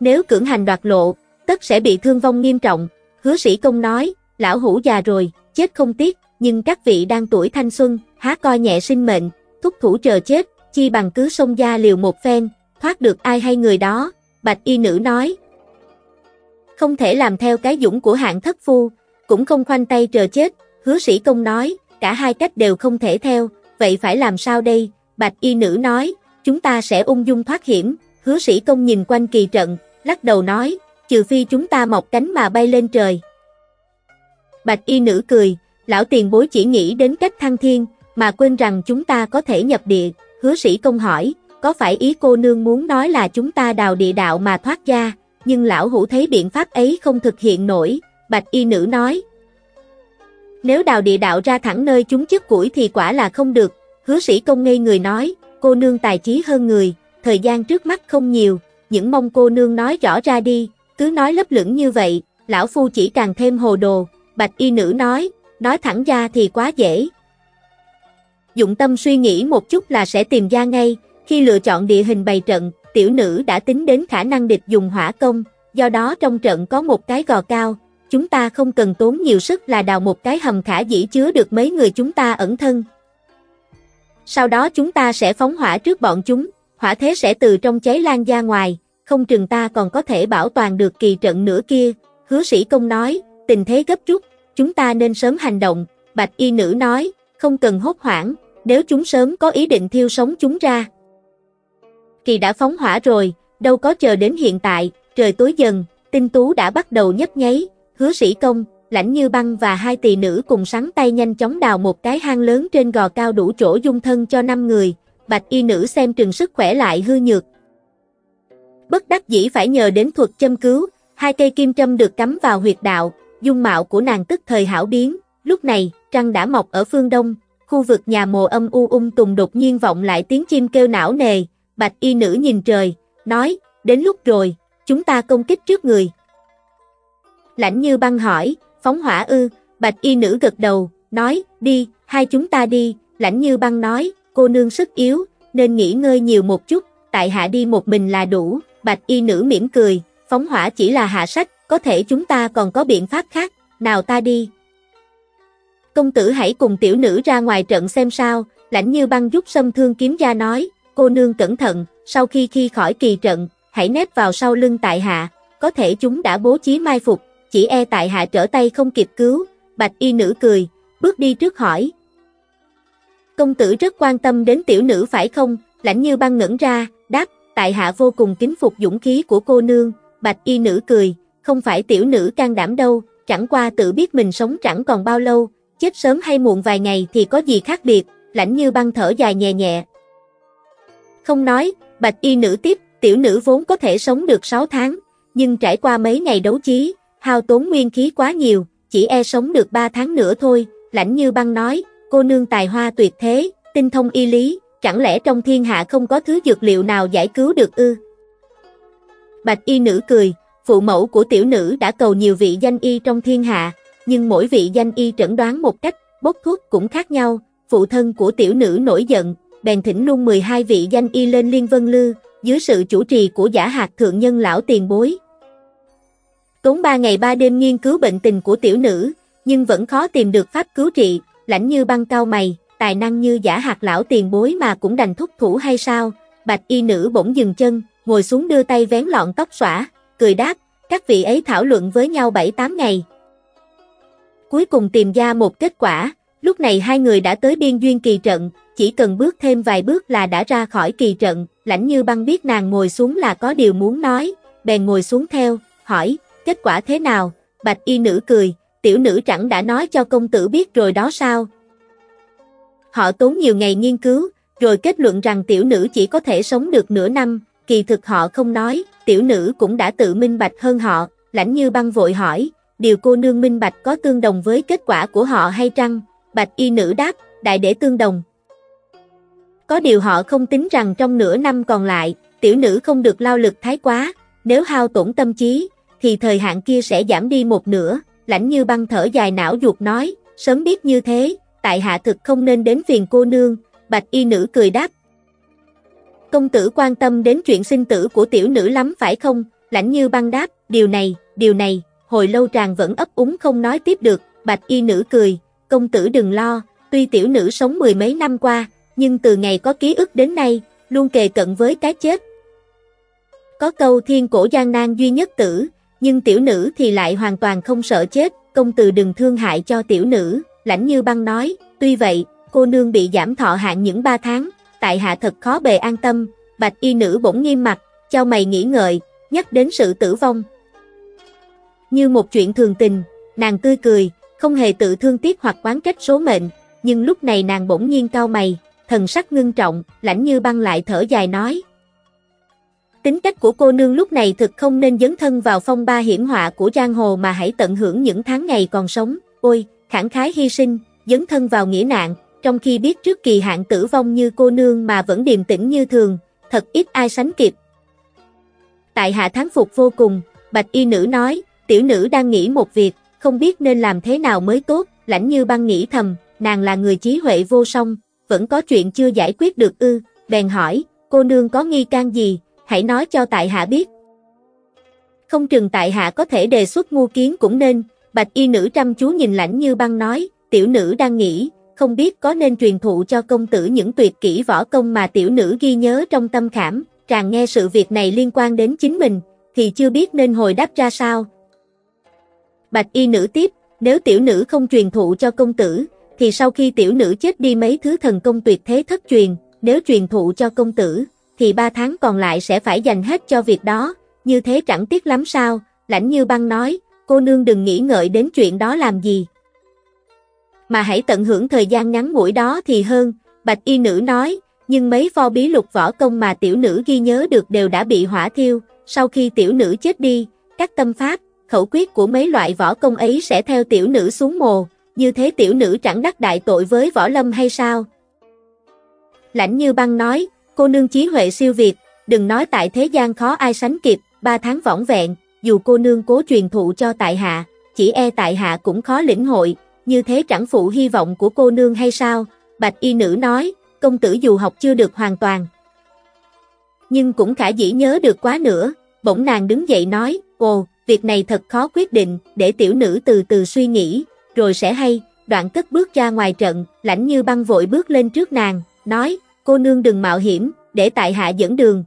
Nếu cưỡng hành đoạt lộ, tất sẽ bị thương vong nghiêm trọng, hứa sĩ công nói, lão hủ già rồi, chết không tiếc, nhưng các vị đang tuổi thanh xuân, há coi nhẹ sinh mệnh, thúc thủ chờ chết, chi bằng cứ xông ra liều một phen, thoát được ai hay người đó, bạch y nữ nói. Không thể làm theo cái dũng của hạng thất phu, cũng không khoanh tay chờ chết, hứa sĩ công nói, cả hai cách đều không thể theo, vậy phải làm sao đây, bạch y nữ nói, chúng ta sẽ ung dung thoát hiểm, hứa sĩ công nhìn quanh kỳ trận, lắc đầu nói, trừ phi chúng ta mọc cánh mà bay lên trời. Bạch y nữ cười, lão tiền bối chỉ nghĩ đến cách thăng thiên, mà quên rằng chúng ta có thể nhập địa, hứa sĩ công hỏi, có phải ý cô nương muốn nói là chúng ta đào địa đạo mà thoát ra, nhưng lão hủ thấy biện pháp ấy không thực hiện nổi, bạch y nữ nói. Nếu đào địa đạo ra thẳng nơi chúng chức củi thì quả là không được, hứa sĩ công ngây người nói, cô nương tài trí hơn người, thời gian trước mắt không nhiều, những mong cô nương nói rõ ra đi, cứ nói lấp lửng như vậy, lão phu chỉ càng thêm hồ đồ, bạch y nữ nói, nói thẳng ra thì quá dễ. Dụng tâm suy nghĩ một chút là sẽ tìm ra ngay, khi lựa chọn địa hình bày trận, tiểu nữ đã tính đến khả năng địch dùng hỏa công, do đó trong trận có một cái gò cao, chúng ta không cần tốn nhiều sức là đào một cái hầm khả dĩ chứa được mấy người chúng ta ẩn thân. Sau đó chúng ta sẽ phóng hỏa trước bọn chúng, hỏa thế sẽ từ trong cháy lan ra ngoài, không chừng ta còn có thể bảo toàn được kỳ trận nữa kia. Hứa sĩ công nói, tình thế gấp rút, chúng ta nên sớm hành động, bạch y nữ nói, không cần hốt hoảng, nếu chúng sớm có ý định thiêu sống chúng ra. Kỳ đã phóng hỏa rồi, đâu có chờ đến hiện tại, trời tối dần, tinh tú đã bắt đầu nhấp nháy, hứa sĩ công, lãnh như băng và hai tỳ nữ cùng sắn tay nhanh chóng đào một cái hang lớn trên gò cao đủ chỗ dung thân cho năm người, bạch y nữ xem trường sức khỏe lại hư nhược. Bất đắc dĩ phải nhờ đến thuật châm cứu, hai cây kim châm được cắm vào huyệt đạo, dung mạo của nàng tức thời hảo biến, lúc này, trăng đã mọc ở phương đông, khu vực nhà mồ âm u ung tùng đột nhiên vọng lại tiếng chim kêu não nề, bạch y nữ nhìn trời, nói, đến lúc rồi, chúng ta công kích trước người. Lãnh như băng hỏi, phóng hỏa ư, bạch y nữ gật đầu, nói, đi, hai chúng ta đi, lãnh như băng nói, cô nương sức yếu, nên nghỉ ngơi nhiều một chút, tại hạ đi một mình là đủ, bạch y nữ mỉm cười, phóng hỏa chỉ là hạ sách, có thể chúng ta còn có biện pháp khác, nào ta đi. Công tử hãy cùng tiểu nữ ra ngoài trận xem sao, lãnh như băng rút sâm thương kiếm ra nói, cô nương cẩn thận, sau khi khi khỏi kỳ trận, hãy nép vào sau lưng tại hạ, có thể chúng đã bố trí mai phục, chỉ e tại hạ trở tay không kịp cứu, bạch y nữ cười, bước đi trước hỏi. Công tử rất quan tâm đến tiểu nữ phải không, lãnh như băng ngẩn ra, đáp, tại hạ vô cùng kính phục dũng khí của cô nương, bạch y nữ cười, không phải tiểu nữ can đảm đâu, chẳng qua tự biết mình sống chẳng còn bao lâu, chết sớm hay muộn vài ngày thì có gì khác biệt, lãnh như băng thở dài nhẹ nhẹ. Không nói, bạch y nữ tiếp, tiểu nữ vốn có thể sống được 6 tháng, nhưng trải qua mấy ngày đấu trí hao tốn nguyên khí quá nhiều, chỉ e sống được 3 tháng nữa thôi, lãnh như băng nói, cô nương tài hoa tuyệt thế, tinh thông y lý, chẳng lẽ trong thiên hạ không có thứ dược liệu nào giải cứu được ư? Bạch y nữ cười, phụ mẫu của tiểu nữ đã cầu nhiều vị danh y trong thiên hạ, nhưng mỗi vị danh y chẩn đoán một cách, bốc thuốc cũng khác nhau, phụ thân của tiểu nữ nổi giận, bèn thỉnh luôn 12 vị danh y lên Liên Vân Lư, dưới sự chủ trì của giả hạt thượng nhân lão tiền bối. Tốn 3 ngày 3 đêm nghiên cứu bệnh tình của tiểu nữ, nhưng vẫn khó tìm được pháp cứu trị, lãnh như băng cao mày, tài năng như giả hạt lão tiền bối mà cũng đành thúc thủ hay sao, bạch y nữ bỗng dừng chân, ngồi xuống đưa tay vén lọn tóc xõa, cười đáp, các vị ấy thảo luận với nhau 7-8 ngày. Cuối cùng tìm ra một kết quả, lúc này hai người đã tới biên duyên kỳ trận, chỉ cần bước thêm vài bước là đã ra khỏi kỳ trận, lãnh như băng biết nàng ngồi xuống là có điều muốn nói, bèn ngồi xuống theo, hỏi, kết quả thế nào, bạch y nữ cười, tiểu nữ chẳng đã nói cho công tử biết rồi đó sao. Họ tốn nhiều ngày nghiên cứu, rồi kết luận rằng tiểu nữ chỉ có thể sống được nửa năm, kỳ thực họ không nói, tiểu nữ cũng đã tự minh bạch hơn họ, lãnh như băng vội hỏi, điều cô nương minh bạch có tương đồng với kết quả của họ hay chăng? Bạch y nữ đáp, đại để tương đồng. Có điều họ không tính rằng trong nửa năm còn lại, tiểu nữ không được lao lực thái quá, nếu hao tổn tâm trí, thì thời hạn kia sẽ giảm đi một nửa, lãnh như băng thở dài não ruột nói, sớm biết như thế, tại hạ thực không nên đến phiền cô nương, bạch y nữ cười đáp. Công tử quan tâm đến chuyện sinh tử của tiểu nữ lắm phải không, lãnh như băng đáp, điều này, điều này, hồi lâu tràng vẫn ấp úng không nói tiếp được, bạch y nữ cười, công tử đừng lo, tuy tiểu nữ sống mười mấy năm qua, nhưng từ ngày có ký ức đến nay, luôn kề cận với cái chết. Có câu thiên cổ gian nan duy nhất tử, nhưng tiểu nữ thì lại hoàn toàn không sợ chết, công tử đừng thương hại cho tiểu nữ, lãnh như băng nói, tuy vậy, cô nương bị giảm thọ hạn những ba tháng, tại hạ thật khó bề an tâm, bạch y nữ bỗng nghiêm mặt, cho mày nghĩ ngợi, nhắc đến sự tử vong. Như một chuyện thường tình, nàng tươi cười, không hề tự thương tiếc hoặc quán trách số mệnh, nhưng lúc này nàng bỗng nhiên cau mày, thần sắc ngưng trọng, lãnh như băng lại thở dài nói. Tính cách của cô nương lúc này thực không nên dấn thân vào phong ba hiểm họa của giang hồ mà hãy tận hưởng những tháng ngày còn sống, ôi, khẳng khái hy sinh, dấn thân vào nghĩa nạn, trong khi biết trước kỳ hạn tử vong như cô nương mà vẫn điềm tĩnh như thường, thật ít ai sánh kịp. Tại hạ thắng phục vô cùng, bạch y nữ nói, tiểu nữ đang nghĩ một việc, không biết nên làm thế nào mới tốt, lãnh như băng nghĩ thầm, nàng là người trí huệ vô song, vẫn có chuyện chưa giải quyết được ư, bèn hỏi, cô nương có nghi can gì, hãy nói cho tại hạ biết. Không chừng tại hạ có thể đề xuất ngu kiến cũng nên, bạch y nữ chăm chú nhìn lãnh như băng nói, tiểu nữ đang nghĩ, không biết có nên truyền thụ cho công tử những tuyệt kỹ võ công mà tiểu nữ ghi nhớ trong tâm khảm, tràng nghe sự việc này liên quan đến chính mình, thì chưa biết nên hồi đáp ra sao. Bạch y nữ tiếp, nếu tiểu nữ không truyền thụ cho công tử, thì sau khi tiểu nữ chết đi mấy thứ thần công tuyệt thế thất truyền, nếu truyền thụ cho công tử, thì ba tháng còn lại sẽ phải dành hết cho việc đó, như thế chẳng tiếc lắm sao, lãnh như băng nói, cô nương đừng nghĩ ngợi đến chuyện đó làm gì. Mà hãy tận hưởng thời gian ngắn ngủi đó thì hơn, bạch y nữ nói, nhưng mấy pho bí lục võ công mà tiểu nữ ghi nhớ được đều đã bị hỏa thiêu, sau khi tiểu nữ chết đi, các tâm pháp, khẩu quyết của mấy loại võ công ấy sẽ theo tiểu nữ xuống mồ, như thế tiểu nữ chẳng đắc đại tội với võ lâm hay sao? Lãnh như băng nói, cô nương trí huệ siêu việt, đừng nói tại thế gian khó ai sánh kịp, ba tháng võng vẹn, dù cô nương cố truyền thụ cho tại hạ, chỉ e tại hạ cũng khó lĩnh hội, như thế chẳng phụ hy vọng của cô nương hay sao? Bạch y nữ nói, công tử dù học chưa được hoàn toàn. Nhưng cũng khả dĩ nhớ được quá nữa, bỗng nàng đứng dậy nói, ồ, việc này thật khó quyết định, để tiểu nữ từ từ suy nghĩ, rồi sẽ hay, đoạn cất bước ra ngoài trận, lãnh như băng vội bước lên trước nàng, nói, cô nương đừng mạo hiểm, để tại hạ dẫn đường.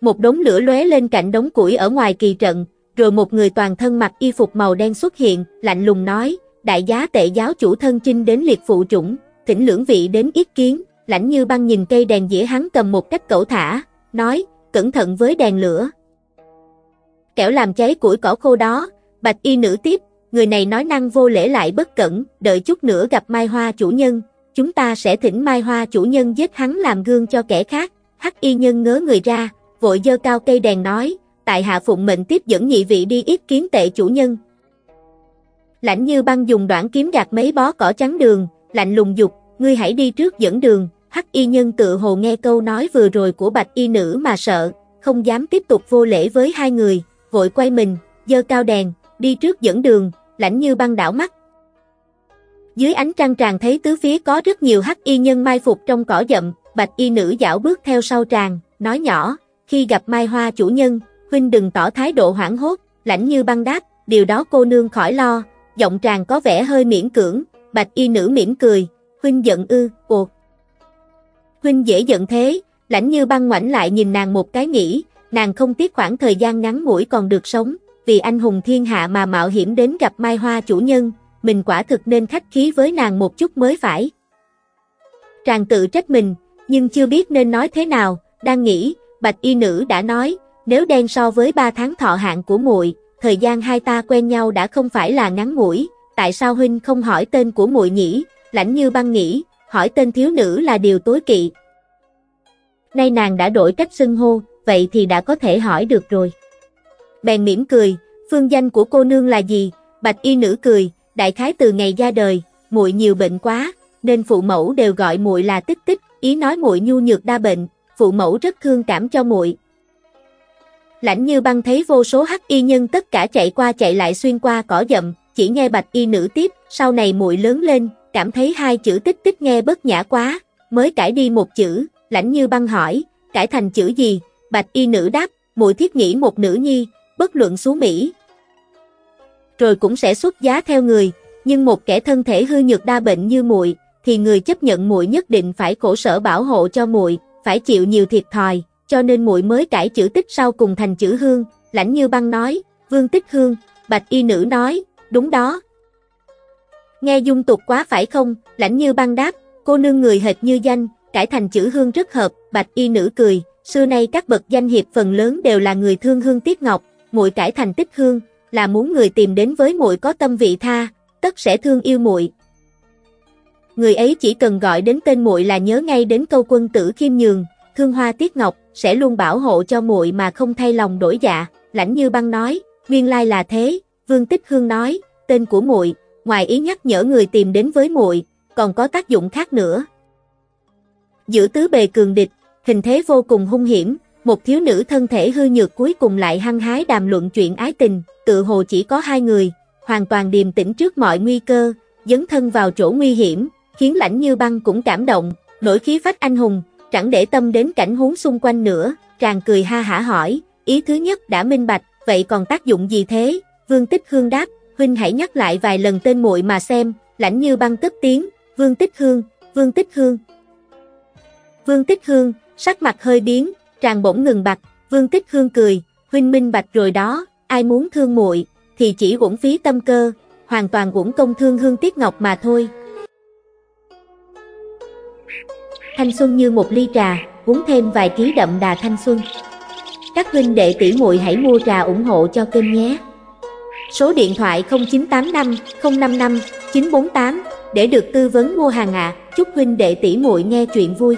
Một đống lửa lóe lên cạnh đống củi ở ngoài kỳ trận, rồi một người toàn thân mặc y phục màu đen xuất hiện, lạnh lùng nói, đại giá tệ giáo chủ thân chinh đến liệt phụ chủng, thỉnh lưỡng vị đến ý kiến, lãnh như băng nhìn cây đèn dĩa hắn cầm một cách cẩu thả, nói, cẩn thận với đèn lửa. Kẻo làm cháy củi cỏ khô đó, bạch y nữ tiếp, người này nói năng vô lễ lại bất cẩn, đợi chút nữa gặp Mai Hoa chủ nhân, chúng ta sẽ thỉnh Mai Hoa chủ nhân giết hắn làm gương cho kẻ khác, hắc y nhân ngớ người ra, vội dơ cao cây đèn nói, tại hạ phụng mệnh tiếp dẫn nhị vị đi ít kiến tệ chủ nhân. Lãnh như băng dùng đoạn kiếm gạt mấy bó cỏ trắng đường, lạnh lùng dục, ngươi hãy đi trước dẫn đường, hắc y nhân tự hồ nghe câu nói vừa rồi của bạch y nữ mà sợ, không dám tiếp tục vô lễ với hai người, vội quay mình, dơ cao đèn, đi trước dẫn đường, lãnh như băng đảo mắt. Dưới ánh trăng tràn thấy tứ phía có rất nhiều hắc y nhân mai phục trong cỏ dậm, bạch y nữ dạo bước theo sau tràng, nói nhỏ, khi gặp mai hoa chủ nhân, huynh đừng tỏ thái độ hoảng hốt, lãnh như băng đáp, điều đó cô nương khỏi lo, giọng tràng có vẻ hơi miễn cưỡng, bạch y nữ mỉm cười, huynh giận ư, ồ. Huynh dễ giận thế, lãnh như băng ngoảnh lại nhìn nàng một cái nghĩ, nàng không tiếc khoảng thời gian ngắn ngủi còn được sống, vì anh hùng thiên hạ mà mạo hiểm đến gặp Mai Hoa chủ nhân, mình quả thực nên khách khí với nàng một chút mới phải. Tràng tự trách mình, nhưng chưa biết nên nói thế nào, đang nghĩ, bạch y nữ đã nói, nếu đen so với ba tháng thọ hạn của muội, thời gian hai ta quen nhau đã không phải là ngắn ngủi, tại sao huynh không hỏi tên của muội nhỉ? Lãnh Như Băng nghĩ, hỏi tên thiếu nữ là điều tối kỵ. Nay nàng đã đổi cách xưng hô, vậy thì đã có thể hỏi được rồi. Bèn mỉm cười, phương danh của cô nương là gì? Bạch y nữ cười, đại khái từ ngày ra đời, muội nhiều bệnh quá, nên phụ mẫu đều gọi muội là Tích Tích, ý nói muội nhu nhược đa bệnh, phụ mẫu rất thương cảm cho muội. Lãnh Như Băng thấy vô số hắc y nhân tất cả chạy qua chạy lại xuyên qua cỏ dậm, chỉ nghe bạch y nữ tiếp, sau này muội lớn lên, cảm thấy hai chữ tích tích nghe bất nhã quá, mới cải đi một chữ, lãnh như băng hỏi, cải thành chữ gì, bạch y nữ đáp, muội thiết nghĩ một nữ nhi, bất luận xú Mỹ. Rồi cũng sẽ xuất giá theo người, nhưng một kẻ thân thể hư nhược đa bệnh như muội, thì người chấp nhận muội nhất định phải khổ sở bảo hộ cho muội, phải chịu nhiều thiệt thòi, cho nên muội mới cải chữ tích sau cùng thành chữ hương, lãnh như băng nói, vương tích hương, bạch y nữ nói, đúng đó. Nghe dung tục quá phải không, lãnh như băng đáp, cô nương người hệt như danh, cải thành chữ hương rất hợp, bạch y nữ cười, xưa nay các bậc danh hiệp phần lớn đều là người thương hương tiếc ngọc, muội cải thành tích hương, là muốn người tìm đến với muội có tâm vị tha, tất sẽ thương yêu muội. Người ấy chỉ cần gọi đến tên muội là nhớ ngay đến câu quân tử khiêm nhường, thương hoa tiết ngọc, sẽ luôn bảo hộ cho muội mà không thay lòng đổi dạ, lãnh như băng nói, nguyên lai là thế, Vương Tích Hương nói, tên của muội, ngoài ý nhắc nhở người tìm đến với muội, còn có tác dụng khác nữa. Giữ tứ bề cường địch, hình thế vô cùng hung hiểm, một thiếu nữ thân thể hư nhược cuối cùng lại hăng hái đàm luận chuyện ái tình, tự hồ chỉ có hai người, hoàn toàn điềm tĩnh trước mọi nguy cơ, dấn thân vào chỗ nguy hiểm, khiến lãnh như băng cũng cảm động, nổi khí phách anh hùng, chẳng để tâm đến cảnh huống xung quanh nữa, tràn cười ha hả hỏi, ý thứ nhất đã minh bạch, vậy còn tác dụng gì thế? Vương Tích Hương đáp, huynh hãy nhắc lại vài lần tên muội mà xem, lãnh như băng cất tiếng, Vương Tích Hương, Vương Tích Hương. Vương Tích Hương, sắc mặt hơi biến, Tràng bỗng ngừng bặt, Vương Tích Hương cười, huynh minh bạch rồi đó, ai muốn thương muội thì chỉ uổng phí tâm cơ, hoàn toàn uổng công thương Hương Tiết Ngọc mà thôi. Thanh xuân như một ly trà, uống thêm vài ký đậm đà thanh xuân. Các huynh đệ tỷ muội hãy mua trà ủng hộ cho kênh nhé. Số điện thoại 0985 055 948 để được tư vấn mua hàng ạ. À. Chúc huynh đệ tỷ muội nghe chuyện vui.